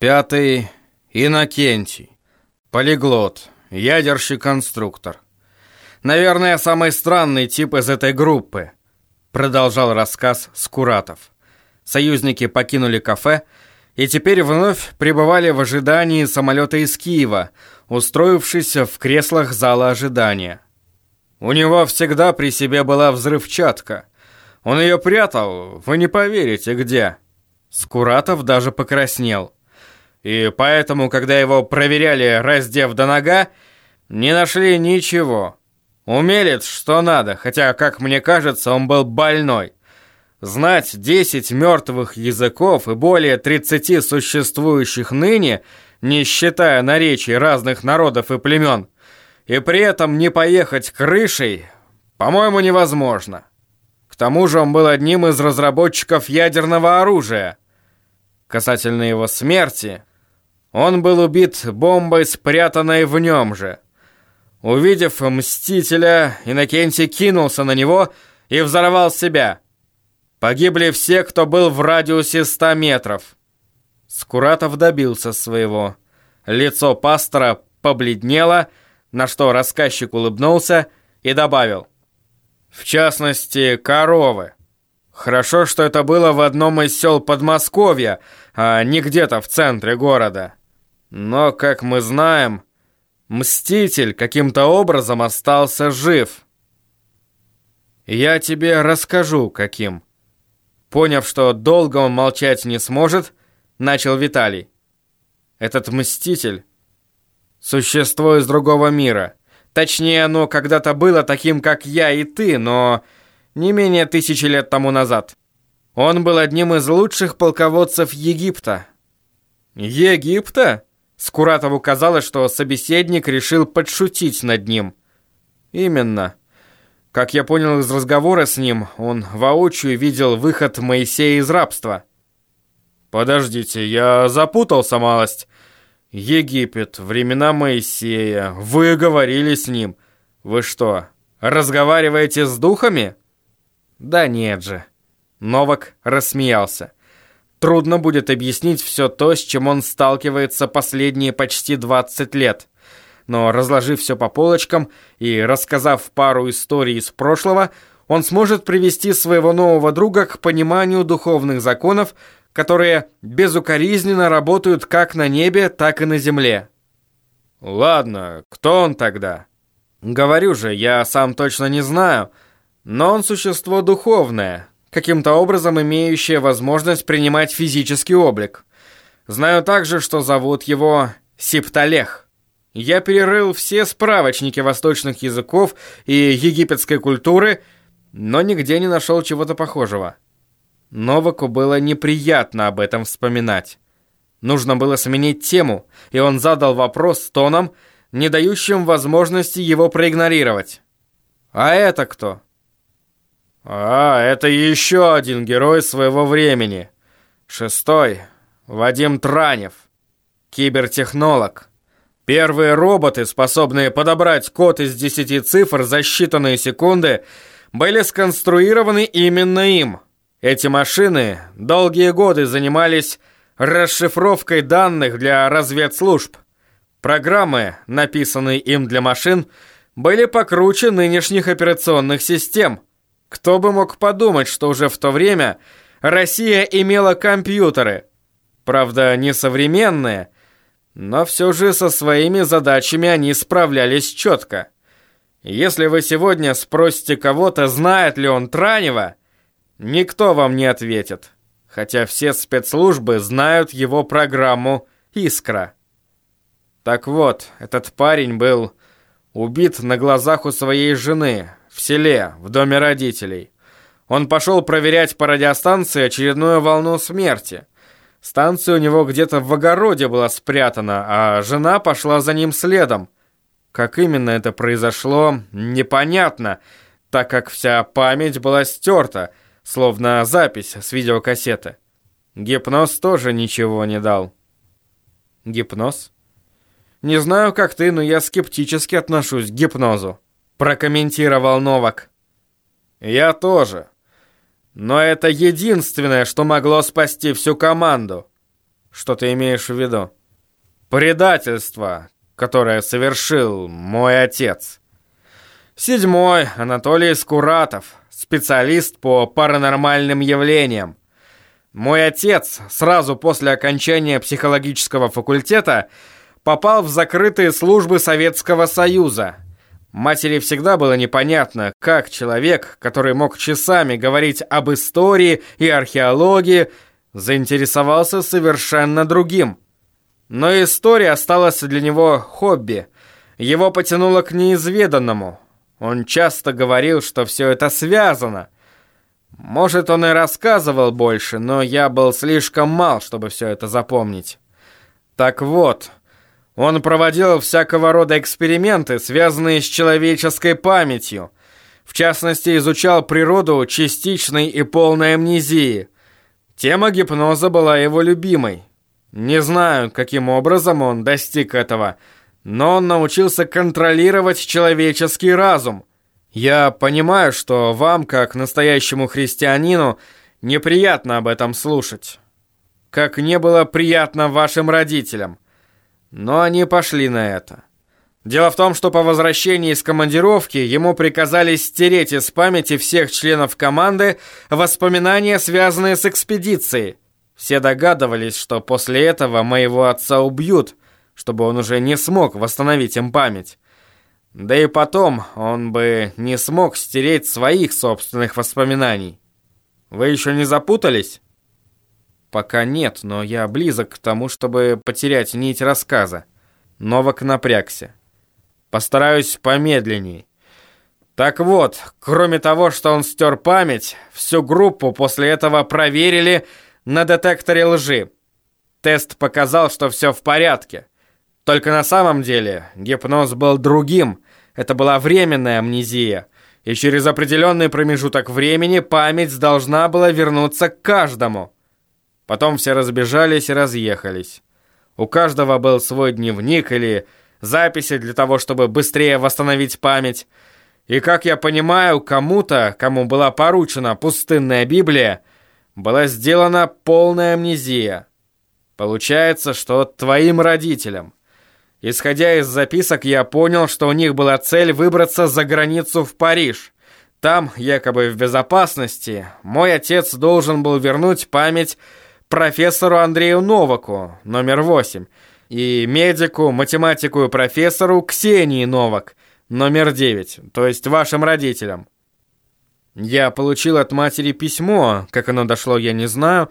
Пятый – Иннокентий. Полиглот, ядерщик-конструктор. Наверное, самый странный тип из этой группы. Продолжал рассказ Скуратов. Союзники покинули кафе и теперь вновь пребывали в ожидании самолета из Киева, устроившись в креслах зала ожидания. У него всегда при себе была взрывчатка. Он ее прятал, вы не поверите, где. Скуратов даже покраснел. И поэтому, когда его проверяли, раздев до нога, не нашли ничего. Умелец, что надо, хотя, как мне кажется, он был больной. Знать 10 мертвых языков и более 30 существующих ныне, не считая наречий разных народов и племен, и при этом не поехать крышей, по-моему, невозможно. К тому же он был одним из разработчиков ядерного оружия. Касательно его смерти, он был убит бомбой, спрятанной в нем же. Увидев Мстителя, Иннокентий кинулся на него и взорвал себя. Погибли все, кто был в радиусе 100 метров. Скуратов добился своего. Лицо пастора побледнело, на что рассказчик улыбнулся и добавил. В частности, коровы. Хорошо, что это было в одном из сел Подмосковья, а не где-то в центре города. Но, как мы знаем, Мститель каким-то образом остался жив. Я тебе расскажу, каким. Поняв, что долго он молчать не сможет, начал Виталий. Этот Мститель — существо из другого мира. Точнее, оно когда-то было таким, как я и ты, но не менее тысячи лет тому назад. Он был одним из лучших полководцев Египта. Египта? Скуратову казалось, что собеседник решил подшутить над ним. Именно. Как я понял из разговора с ним, он воочию видел выход Моисея из рабства. Подождите, я запутался малость. Египет, времена Моисея. Вы говорили с ним. Вы что, разговариваете с духами? Да нет же. Новак рассмеялся. Трудно будет объяснить все то, с чем он сталкивается последние почти 20 лет. Но разложив все по полочкам и рассказав пару историй из прошлого, он сможет привести своего нового друга к пониманию духовных законов, которые безукоризненно работают как на небе, так и на земле. Ладно, кто он тогда? Говорю же, я сам точно не знаю, но он существо духовное, каким-то образом имеющее возможность принимать физический облик. Знаю также, что зовут его Септалех. Я перерыл все справочники восточных языков и египетской культуры, но нигде не нашел чего-то похожего. Новаку было неприятно об этом вспоминать. Нужно было сменить тему, и он задал вопрос тоном, не дающим возможности его проигнорировать. «А это кто?» А, это еще один герой своего времени. Шестой. Вадим Транев. Кибертехнолог. Первые роботы, способные подобрать код из десяти цифр за считанные секунды, были сконструированы именно им. Эти машины долгие годы занимались расшифровкой данных для разведслужб. Программы, написанные им для машин, были покруче нынешних операционных систем – кто бы мог подумать, что уже в то время Россия имела компьютеры. Правда, не современные, но все же со своими задачами они справлялись четко. Если вы сегодня спросите кого-то, знает ли он Транева, никто вам не ответит. Хотя все спецслужбы знают его программу «Искра». Так вот, этот парень был убит на глазах у своей жены, в селе, в доме родителей. Он пошел проверять по радиостанции очередную волну смерти. Станция у него где-то в огороде была спрятана, а жена пошла за ним следом. Как именно это произошло, непонятно, так как вся память была стерта, словно запись с видеокассеты. Гипноз тоже ничего не дал. Гипноз? Не знаю, как ты, но я скептически отношусь к гипнозу прокомментировал Новак. Я тоже. Но это единственное, что могло спасти всю команду. Что ты имеешь в виду? Предательство, которое совершил мой отец. Седьмой, Анатолий Скуратов, специалист по паранормальным явлениям. Мой отец сразу после окончания психологического факультета попал в закрытые службы Советского Союза. Матери всегда было непонятно, как человек, который мог часами говорить об истории и археологии, заинтересовался совершенно другим. Но история осталась для него хобби. Его потянуло к неизведанному. Он часто говорил, что все это связано. Может, он и рассказывал больше, но я был слишком мал, чтобы все это запомнить. Так вот, он проводил всякого рода эксперименты, связанные с человеческой памятью. В частности, изучал природу частичной и полной амнезии. Тема гипноза была его любимой. Не знаю, каким образом он достиг этого, но он научился контролировать человеческий разум. Я понимаю, что вам, как настоящему христианину, неприятно об этом слушать. Как не было приятно вашим родителям. Но они пошли на это. Дело в том, что по возвращении из командировки ему приказали стереть из памяти всех членов команды воспоминания, связанные с экспедицией. Все догадывались, что после этого моего отца убьют, чтобы он уже не смог восстановить им память. Да и потом он бы не смог стереть своих собственных воспоминаний. Вы еще не запутались? Пока нет, но я близок к тому, чтобы потерять нить рассказа. Новак напрягся. Постараюсь помедленней. Так вот, кроме того, что он стер память, всю группу после этого проверили на детекторе лжи. Тест показал, что все в порядке. Только на самом деле гипноз был другим. Это была временная амнезия. И через определенный промежуток времени память должна была вернуться к каждому. Потом все разбежались и разъехались. У каждого был свой дневник или записи для того, чтобы быстрее восстановить память. И, как я понимаю, кому-то, кому была поручена пустынная Библия, была сделана полная амнезия. Получается, что твоим родителям. Исходя из записок, я понял, что у них была цель выбраться за границу в Париж. Там, якобы в безопасности, мой отец должен был вернуть память профессору Андрею Новаку, номер 8, и медику, математику и профессору Ксении Новак, номер 9, то есть вашим родителям. Я получил от матери письмо, как оно дошло, я не знаю,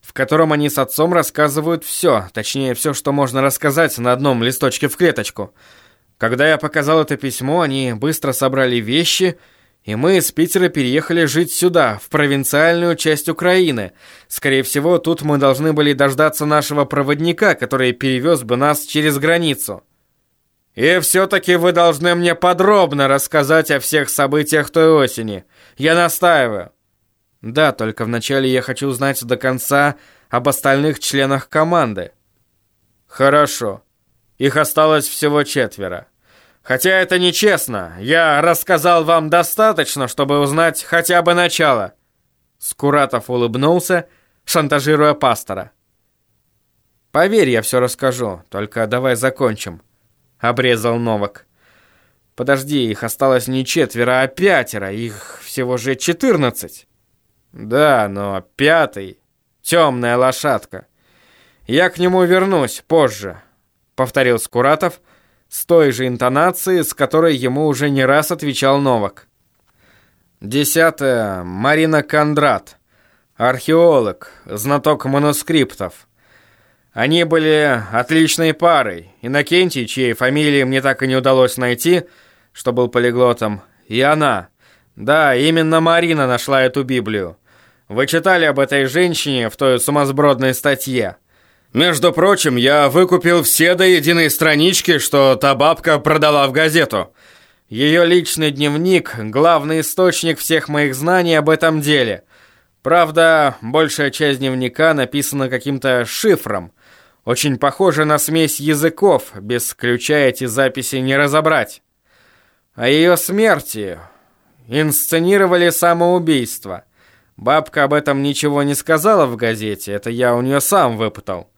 в котором они с отцом рассказывают все, точнее, все, что можно рассказать на одном листочке в клеточку. Когда я показал это письмо, они быстро собрали вещи, и мы из Питера переехали жить сюда, в провинциальную часть Украины. Скорее всего, тут мы должны были дождаться нашего проводника, который перевез бы нас через границу. И все-таки вы должны мне подробно рассказать о всех событиях той осени. Я настаиваю. Да, только вначале я хочу узнать до конца об остальных членах команды. Хорошо. Их осталось всего четверо. Хотя это нечестно. Я рассказал вам достаточно, чтобы узнать хотя бы начало. Скуратов улыбнулся, шантажируя пастора. Поверь, я все расскажу, только давай закончим. Обрезал Новак. Подожди, их осталось не четверо, а пятеро. Их всего же четырнадцать. Да, но пятый — темная лошадка. Я к нему вернусь позже, повторил Скуратов с той же интонацией, с которой ему уже не раз отвечал Новак. Десятое. Марина Кондрат. Археолог, знаток манускриптов. Они были отличной парой. Иннокентий, чьей фамилии мне так и не удалось найти, что был полиглотом, и она. Да, именно Марина нашла эту Библию. Вы читали об этой женщине в той сумасбродной статье. Между прочим, я выкупил все до единой странички, что та бабка продала в газету. Ее личный дневник – главный источник всех моих знаний об этом деле. Правда, большая часть дневника написана каким-то шифром. Очень похоже на смесь языков, без ключа эти записи не разобрать. О ее смерти инсценировали самоубийство. Бабка об этом ничего не сказала в газете, это я у нее сам выпытал.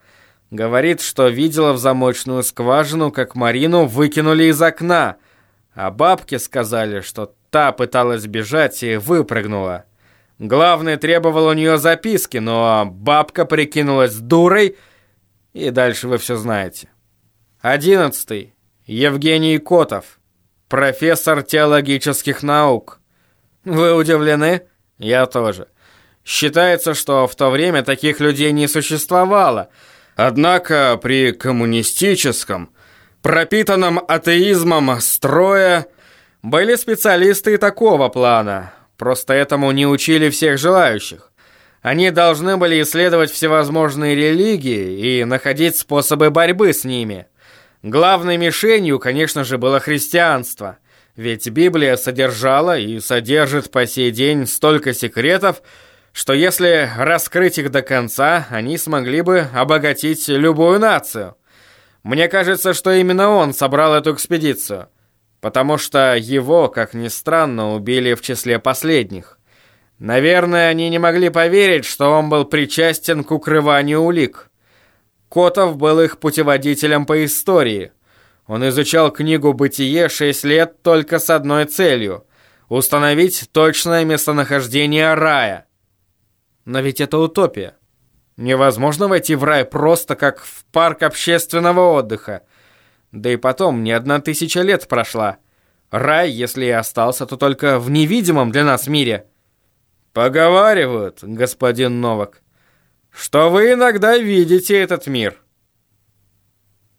Говорит, что видела в замочную скважину, как Марину выкинули из окна, а бабки сказали, что та пыталась бежать и выпрыгнула. Главный требовал у нее записки, но бабка прикинулась дурой, и дальше вы все знаете. Одиннадцатый. Евгений Котов, профессор теологических наук. Вы удивлены? Я тоже. Считается, что в то время таких людей не существовало. Однако при коммунистическом, пропитанном атеизмом строя были специалисты и такого плана. Просто этому не учили всех желающих. Они должны были исследовать всевозможные религии и находить способы борьбы с ними. Главной мишенью, конечно же, было христианство. Ведь Библия содержала и содержит по сей день столько секретов, что если раскрыть их до конца, они смогли бы обогатить любую нацию. Мне кажется, что именно он собрал эту экспедицию, потому что его, как ни странно, убили в числе последних. Наверное, они не могли поверить, что он был причастен к укрыванию улик. Котов был их путеводителем по истории. Он изучал книгу «Бытие» шесть лет только с одной целью – установить точное местонахождение рая. Но ведь это утопия. Невозможно войти в рай просто как в парк общественного отдыха. Да и потом, не одна тысяча лет прошла. Рай, если и остался, то только в невидимом для нас мире. Поговаривают, господин Новак что вы иногда видите этот мир.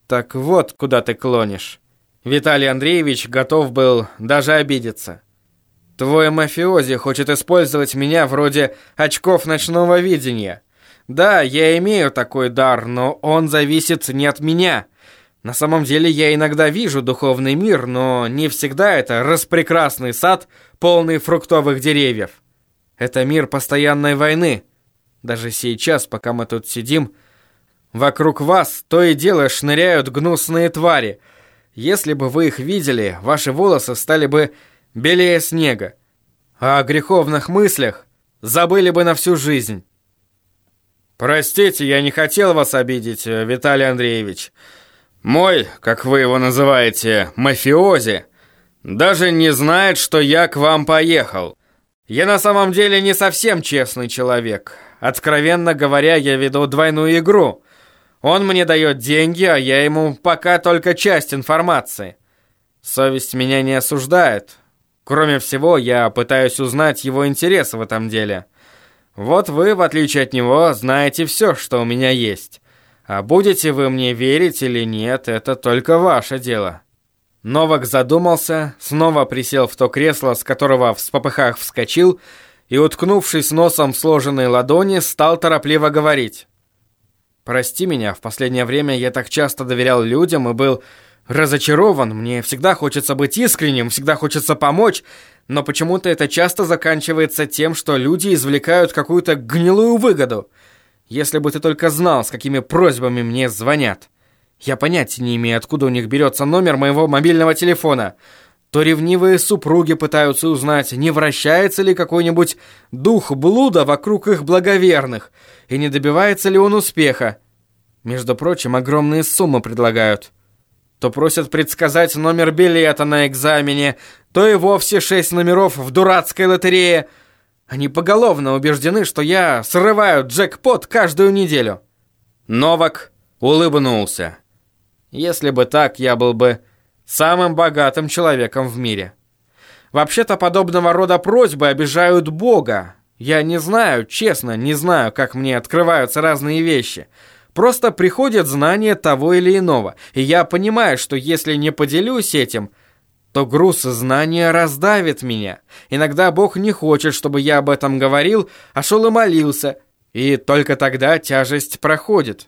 Так вот, куда ты клонишь. Виталий Андреевич готов был даже обидеться. Твой мафиози хочет использовать меня вроде очков ночного видения. Да, я имею такой дар, но он зависит не от меня. На самом деле я иногда вижу духовный мир, но не всегда это распрекрасный сад, полный фруктовых деревьев. Это мир постоянной войны. Даже сейчас, пока мы тут сидим, вокруг вас то и дело шныряют гнусные твари. Если бы вы их видели, ваши волосы стали бы белее снега. А о греховных мыслях забыли бы на всю жизнь. Простите, я не хотел вас обидеть, Виталий Андреевич. Мой, как вы его называете, мафиози, даже не знает, что я к вам поехал. Я на самом деле не совсем честный человек. Откровенно говоря, я веду двойную игру. Он мне дает деньги, а я ему пока только часть информации. Совесть меня не осуждает. Кроме всего, я пытаюсь узнать его интересы в этом деле. Вот вы, в отличие от него, знаете все, что у меня есть. А будете вы мне верить или нет, это только ваше дело». Новак задумался, снова присел в то кресло, с которого в спопыхах вскочил, и, уткнувшись носом в сложенные ладони, стал торопливо говорить. «Прости меня, в последнее время я так часто доверял людям и был разочарован. Мне всегда хочется быть искренним, всегда хочется помочь, но почему-то это часто заканчивается тем, что люди извлекают какую-то гнилую выгоду. Если бы ты только знал, с какими просьбами мне звонят. Я понятия не имею, откуда у них берется номер моего мобильного телефона то ревнивые супруги пытаются узнать, не вращается ли какой-нибудь дух блуда вокруг их благоверных, и не добивается ли он успеха. Между прочим, огромные суммы предлагают. То просят предсказать номер билета на экзамене, то и вовсе шесть номеров в дурацкой лотерее. Они поголовно убеждены, что я срываю джекпот каждую неделю. Новак улыбнулся. Если бы так, я был бы самым богатым человеком в мире. Вообще-то подобного рода просьбы обижают Бога. Я не знаю, честно, не знаю, как мне открываются разные вещи. Просто приходит знание того или иного, и я понимаю, что если не поделюсь этим, то груз знания раздавит меня. Иногда Бог не хочет, чтобы я об этом говорил, а шел и молился, и только тогда тяжесть проходит.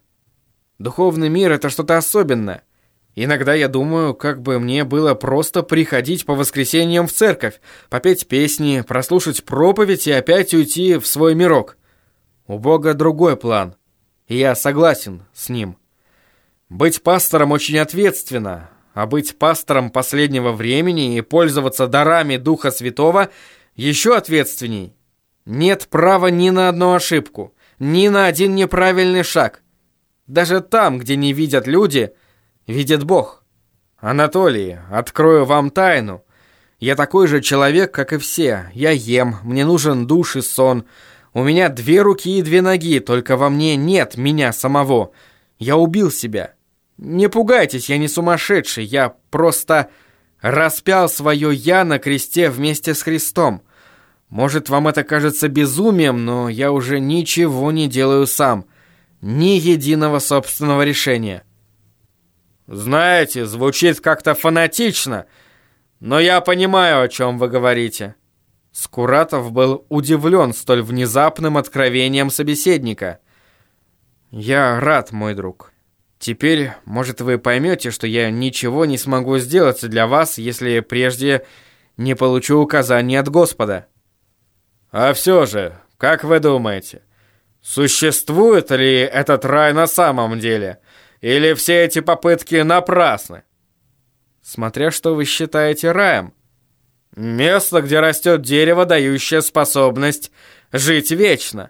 Духовный мир — это что-то особенное. Иногда я думаю, как бы мне было просто приходить по воскресеньям в церковь, попеть песни, прослушать проповедь и опять уйти в свой мирок. У Бога другой план, и я согласен с ним. Быть пастором очень ответственно, а быть пастором последнего времени и пользоваться дарами Духа Святого еще ответственней. Нет права ни на одну ошибку, ни на один неправильный шаг. Даже там, где не видят люди, видит Бог. Анатолий, открою вам тайну. Я такой же человек, как и все. Я ем, мне нужен душ и сон. У меня две руки и две ноги, только во мне нет меня самого. Я убил себя. Не пугайтесь, я не сумасшедший, я просто распял свое «я» на кресте вместе с Христом. Может, вам это кажется безумием, но я уже ничего не делаю сам. Ни единого собственного решения. Знаете, звучит как-то фанатично, но я понимаю, о чем вы говорите. Скуратов был удивлен столь внезапным откровением собеседника. Я рад, мой друг. Теперь, может, вы поймете, что я ничего не смогу сделать для вас, если прежде не получу указаний от Господа. А все же, как вы думаете, существует ли этот рай на самом деле? Или все эти попытки напрасны? Смотря что вы считаете раем. Место, где растет дерево, дающее способность жить вечно.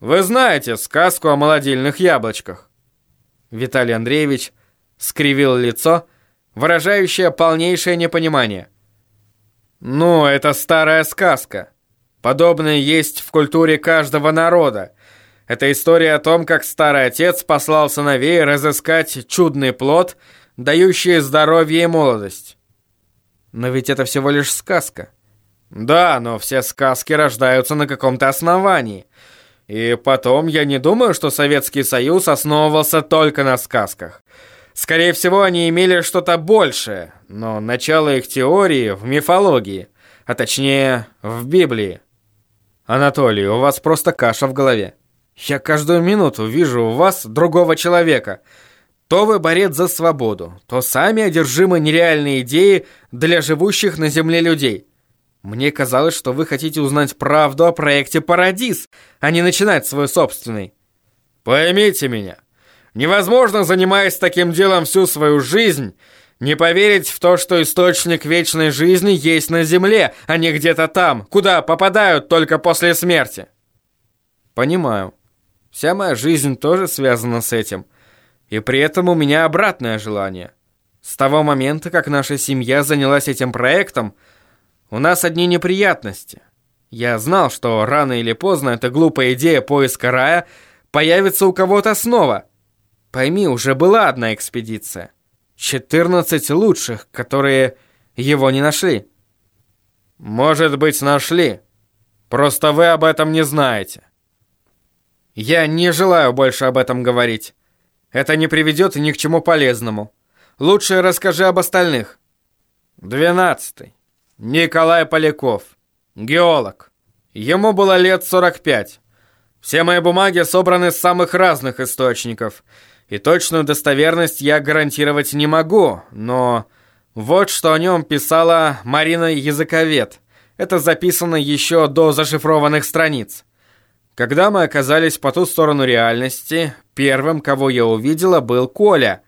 Вы знаете сказку о молодильных яблочках. Виталий Андреевич скривил лицо, выражающее полнейшее непонимание. «Ну, это старая сказка. Подобное есть в культуре каждого народа. Это история о том, как старый отец послал сыновей разыскать чудный плод, дающий здоровье и молодость». Но ведь это всего лишь сказка. Да, но все сказки рождаются на каком-то основании – и потом, я не думаю, что Советский Союз основывался только на сказках. Скорее всего, они имели что-то большее, но начало их теории в мифологии, а точнее, в Библии. Анатолий, у вас просто каша в голове. Я каждую минуту вижу у вас другого человека. То вы борец за свободу, то сами одержимы нереальной идеей для живущих на земле людей. Мне казалось, что вы хотите узнать правду о проекте «Парадис», а не начинать свой собственный. Поймите меня. Невозможно, занимаясь таким делом всю свою жизнь, не поверить в то, что источник вечной жизни есть на Земле, а не где-то там, куда попадают только после смерти. Понимаю. Вся моя жизнь тоже связана с этим. И при этом у меня обратное желание. С того момента, как наша семья занялась этим проектом – у нас одни неприятности. Я знал, что рано или поздно эта глупая идея поиска рая появится у кого-то снова. Пойми, уже была одна экспедиция. 14 лучших, которые его не нашли. Может быть, нашли. Просто вы об этом не знаете. Я не желаю больше об этом говорить. Это не приведет ни к чему полезному. Лучше расскажи об остальных. Двенадцатый. Николай Поляков. Геолог. Ему было лет 45. Все мои бумаги собраны с самых разных источников. И точную достоверность я гарантировать не могу, но... Вот что о нем писала Марина Языковед. Это записано еще до зашифрованных страниц. Когда мы оказались по ту сторону реальности, первым, кого я увидела, был Коля.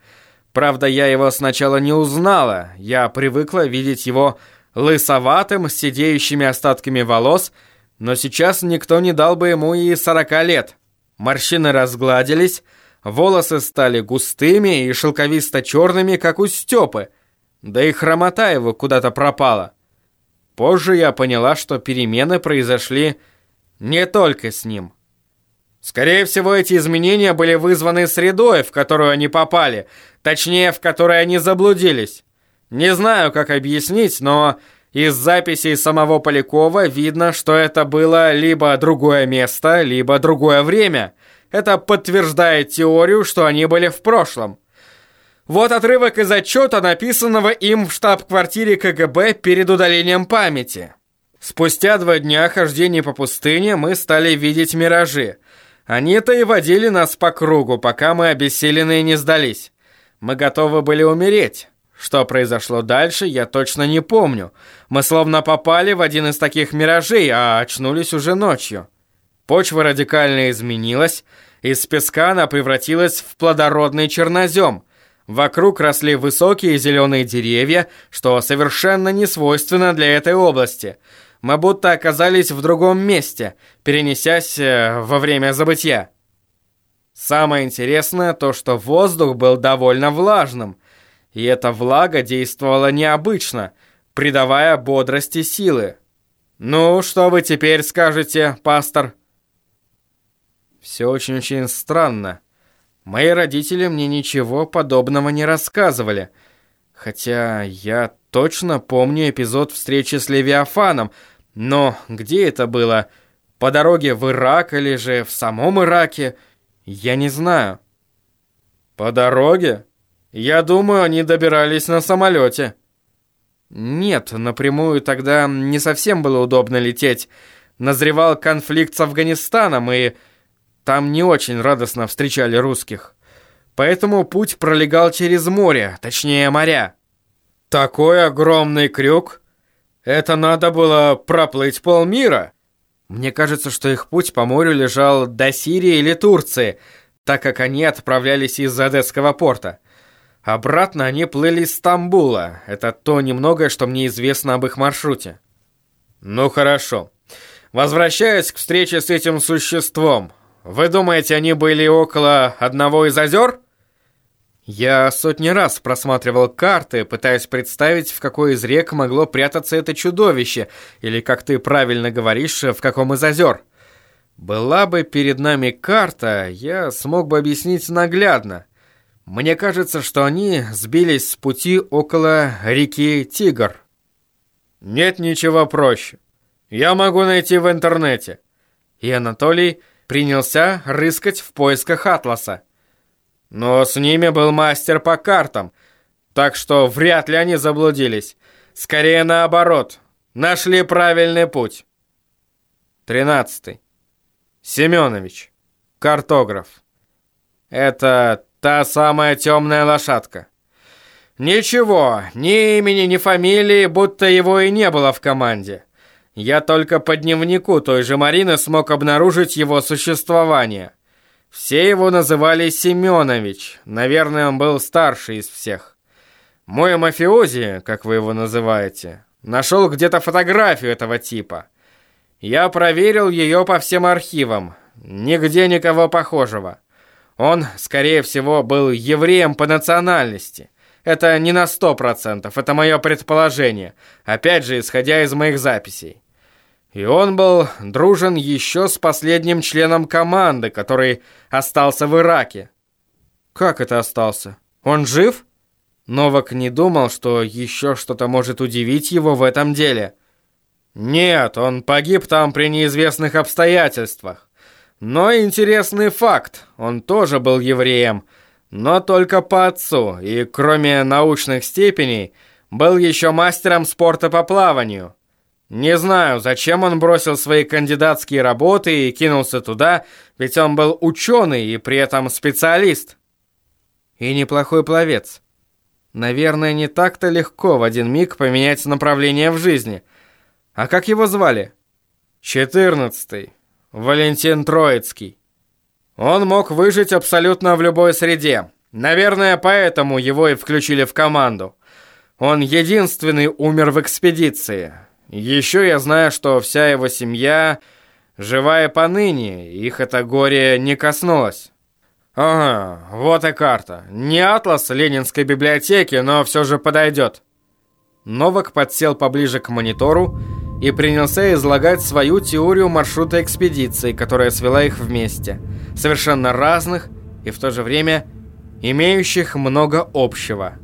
Правда, я его сначала не узнала. Я привыкла видеть его лысоватым, с сидеющими остатками волос, но сейчас никто не дал бы ему и сорока лет. Морщины разгладились, волосы стали густыми и шелковисто-черными, как у Степы, да и хромота его куда-то пропала. Позже я поняла, что перемены произошли не только с ним. Скорее всего, эти изменения были вызваны средой, в которую они попали, точнее, в которой они заблудились. Не знаю, как объяснить, но из записей самого Полякова видно, что это было либо другое место, либо другое время. Это подтверждает теорию, что они были в прошлом. Вот отрывок из отчета, написанного им в штаб-квартире КГБ перед удалением памяти. Спустя два дня хождения по пустыне мы стали видеть миражи. Они-то и водили нас по кругу, пока мы обессиленные не сдались. Мы готовы были умереть. Что произошло дальше, я точно не помню. Мы словно попали в один из таких миражей, а очнулись уже ночью. Почва радикально изменилась, из песка она превратилась в плодородный чернозем. Вокруг росли высокие зеленые деревья, что совершенно не свойственно для этой области. Мы будто оказались в другом месте, перенесясь э, во время забытья. Самое интересное то, что воздух был довольно влажным, и эта влага действовала необычно, придавая бодрости силы. «Ну, что вы теперь скажете, пастор?» Все очень-очень странно. Мои родители мне ничего подобного не рассказывали. Хотя я точно помню эпизод встречи с Левиафаном, но где это было? По дороге в Ирак или же в самом Ираке? Я не знаю. По дороге? Я думаю, они добирались на самолете. Нет, напрямую тогда не совсем было удобно лететь. Назревал конфликт с Афганистаном, и там не очень радостно встречали русских. Поэтому путь пролегал через море, точнее моря. Такой огромный крюк. Это надо было проплыть полмира. Мне кажется, что их путь по морю лежал до Сирии или Турции, так как они отправлялись из Одесского порта. Обратно они плыли из Стамбула. Это то немногое, что мне известно об их маршруте. Ну хорошо. Возвращаясь к встрече с этим существом, вы думаете, они были около одного из озер? Я сотни раз просматривал карты, пытаясь представить, в какой из рек могло прятаться это чудовище, или, как ты правильно говоришь, в каком из озер. Была бы перед нами карта, я смог бы объяснить наглядно. Мне кажется, что они сбились с пути около реки Тигр. Нет ничего проще. Я могу найти в интернете. И Анатолий принялся рыскать в поисках атласа. Но с ними был мастер по картам, так что вряд ли они заблудились. Скорее наоборот, нашли правильный путь. Тринадцатый. Семенович, картограф. Это Та самая темная лошадка. Ничего, ни имени, ни фамилии, будто его и не было в команде. Я только по дневнику той же Марины смог обнаружить его существование. Все его называли Семенович. Наверное, он был старший из всех. Мой мафиози, как вы его называете, нашел где-то фотографию этого типа. Я проверил ее по всем архивам. Нигде никого похожего. Он, скорее всего, был евреем по национальности. Это не на сто процентов, это мое предположение, опять же, исходя из моих записей. И он был дружен еще с последним членом команды, который остался в Ираке. Как это остался? Он жив? Новак не думал, что еще что-то может удивить его в этом деле. Нет, он погиб там при неизвестных обстоятельствах. Но интересный факт, он тоже был евреем, но только по отцу, и кроме научных степеней, был еще мастером спорта по плаванию. Не знаю, зачем он бросил свои кандидатские работы и кинулся туда, ведь он был ученый и при этом специалист. И неплохой пловец. Наверное, не так-то легко в один миг поменять направление в жизни. А как его звали? Четырнадцатый. Валентин Троицкий. Он мог выжить абсолютно в любой среде. Наверное, поэтому его и включили в команду. Он единственный умер в экспедиции. Еще я знаю, что вся его семья живая поныне, их это горе не коснулось. Ага, вот и карта. Не атлас Ленинской библиотеки, но все же подойдет. Новак подсел поближе к монитору и принялся излагать свою теорию маршрута экспедиции, которая свела их вместе, совершенно разных и в то же время имеющих много общего –